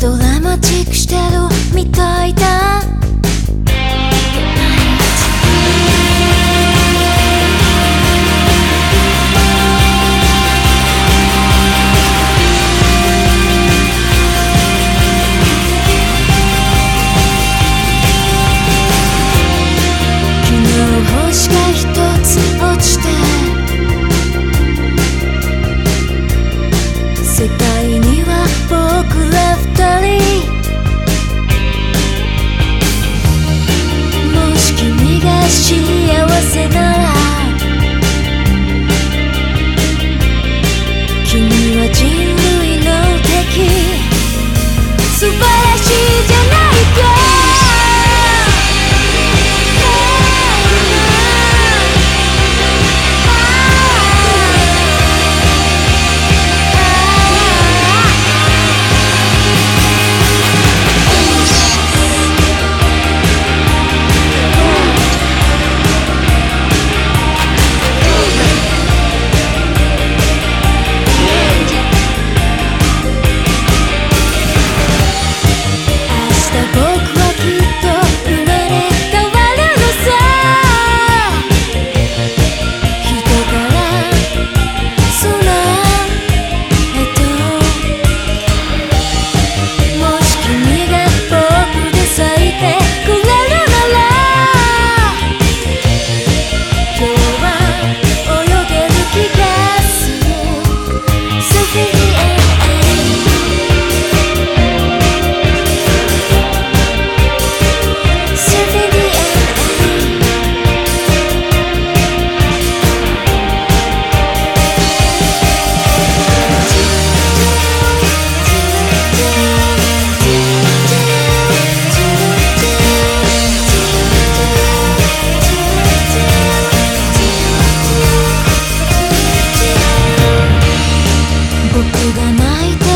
ドラマチックしてるみたいだ僕が泣いて